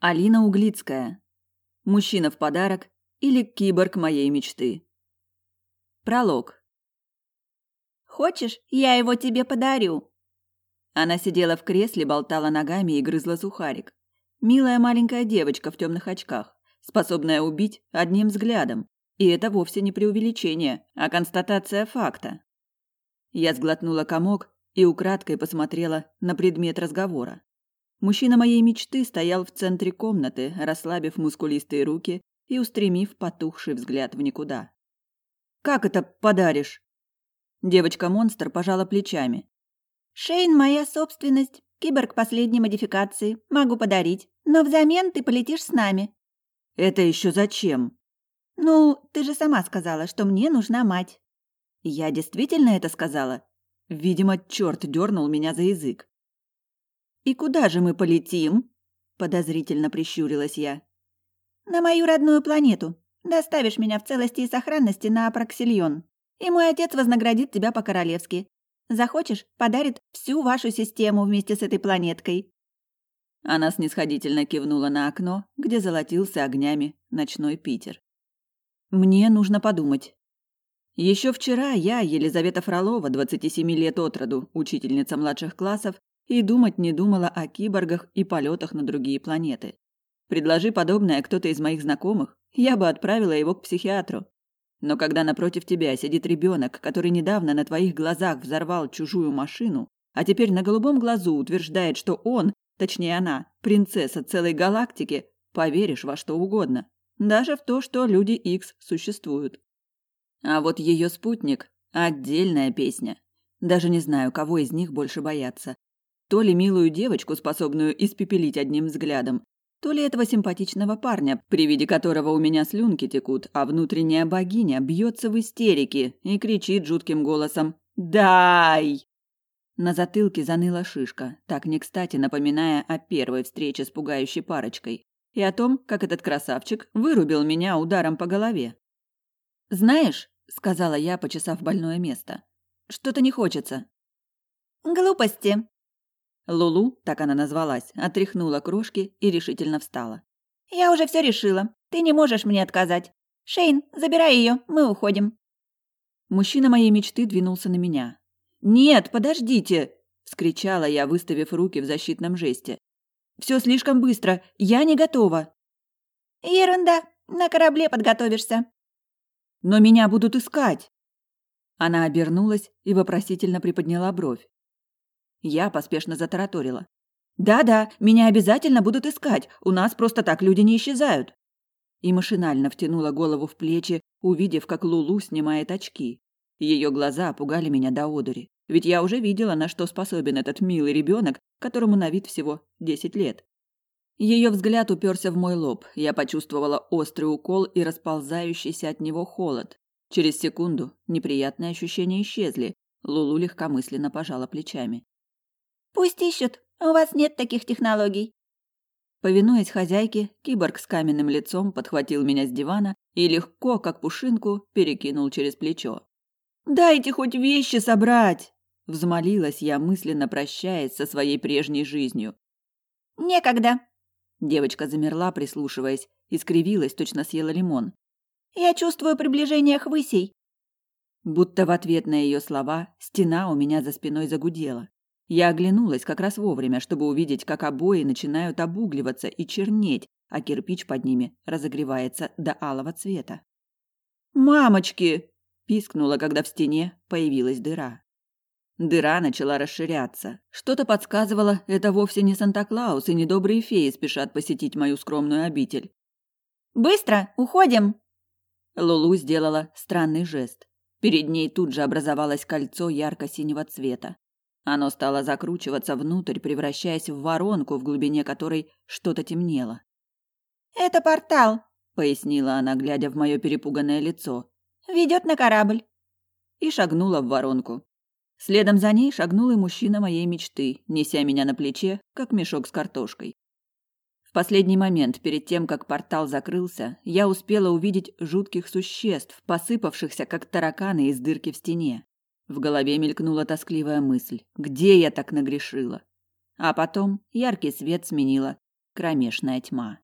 Алина Углицкая. Мужчина в подарок или киборг моей мечты. Пролог. Хочешь, я его тебе подарю? Она сидела в кресле, болтала ногами и грызла сухарик. Милая маленькая девочка в темных очках, способная убить одним взглядом. И это вовсе не преувеличение, а констатация факта. Я сглотнула комок и украдкой посмотрела на предмет разговора. Мужчина моей мечты стоял в центре комнаты, расслабив мускулистые руки и устремив потухший взгляд в никуда. «Как это подаришь?» Девочка-монстр пожала плечами. «Шейн – моя собственность, киборг последней модификации, могу подарить, но взамен ты полетишь с нами». «Это еще зачем?» «Ну, ты же сама сказала, что мне нужна мать». «Я действительно это сказала?» Видимо, черт дернул меня за язык. «И куда же мы полетим?» – подозрительно прищурилась я. «На мою родную планету. Доставишь меня в целости и сохранности на Апраксильон. И мой отец вознаградит тебя по-королевски. Захочешь, подарит всю вашу систему вместе с этой планеткой». Она снисходительно кивнула на окно, где золотился огнями ночной Питер. «Мне нужно подумать». Еще вчера я, Елизавета Фролова, 27 лет от роду, учительница младших классов, и думать не думала о киборгах и полетах на другие планеты. Предложи подобное кто-то из моих знакомых, я бы отправила его к психиатру. Но когда напротив тебя сидит ребенок, который недавно на твоих глазах взорвал чужую машину, а теперь на голубом глазу утверждает, что он, точнее она, принцесса целой галактики, поверишь во что угодно, даже в то, что люди X существуют. А вот ее спутник – отдельная песня. Даже не знаю, кого из них больше бояться. То ли милую девочку, способную испепелить одним взглядом, то ли этого симпатичного парня, при виде которого у меня слюнки текут, а внутренняя богиня бьется в истерике и кричит жутким голосом «Дай!». На затылке заныла шишка, так не кстати напоминая о первой встрече с пугающей парочкой и о том, как этот красавчик вырубил меня ударом по голове. «Знаешь», — сказала я, почесав больное место, — «что-то не хочется». «Глупости», Лулу, так она назвалась, отряхнула крошки и решительно встала. «Я уже все решила. Ты не можешь мне отказать. Шейн, забирай ее, мы уходим». Мужчина моей мечты двинулся на меня. «Нет, подождите!» – вскричала я, выставив руки в защитном жесте. «Все слишком быстро, я не готова». «Ерунда, на корабле подготовишься». «Но меня будут искать». Она обернулась и вопросительно приподняла бровь. Я поспешно затараторила. «Да-да, меня обязательно будут искать. У нас просто так люди не исчезают». И машинально втянула голову в плечи, увидев, как Лулу снимает очки. Ее глаза пугали меня до одури. Ведь я уже видела, на что способен этот милый ребенок, которому на вид всего десять лет. Ее взгляд уперся в мой лоб. Я почувствовала острый укол и расползающийся от него холод. Через секунду неприятные ощущения исчезли. Лулу легкомысленно пожала плечами. Пусть ищут, у вас нет таких технологий. Повинуясь хозяйке, киборг с каменным лицом подхватил меня с дивана и легко, как пушинку, перекинул через плечо. «Дайте хоть вещи собрать!» – взмолилась я, мысленно прощаясь со своей прежней жизнью. «Некогда!» Девочка замерла, прислушиваясь, и скривилась, точно съела лимон. «Я чувствую приближение хвысей!» Будто в ответ на ее слова стена у меня за спиной загудела. Я оглянулась как раз вовремя, чтобы увидеть, как обои начинают обугливаться и чернеть, а кирпич под ними разогревается до алого цвета. «Мамочки!» – пискнула, когда в стене появилась дыра. Дыра начала расширяться. Что-то подсказывало, это вовсе не Санта-Клаус и не добрые феи спешат посетить мою скромную обитель. «Быстро! Уходим!» Лулу сделала странный жест. Перед ней тут же образовалось кольцо ярко-синего цвета. Оно стало закручиваться внутрь, превращаясь в воронку, в глубине которой что-то темнело. «Это портал», — пояснила она, глядя в мое перепуганное лицо. «Ведет на корабль». И шагнула в воронку. Следом за ней шагнул и мужчина моей мечты, неся меня на плече, как мешок с картошкой. В последний момент, перед тем, как портал закрылся, я успела увидеть жутких существ, посыпавшихся, как тараканы из дырки в стене. В голове мелькнула тоскливая мысль. Где я так нагрешила? А потом яркий свет сменила кромешная тьма.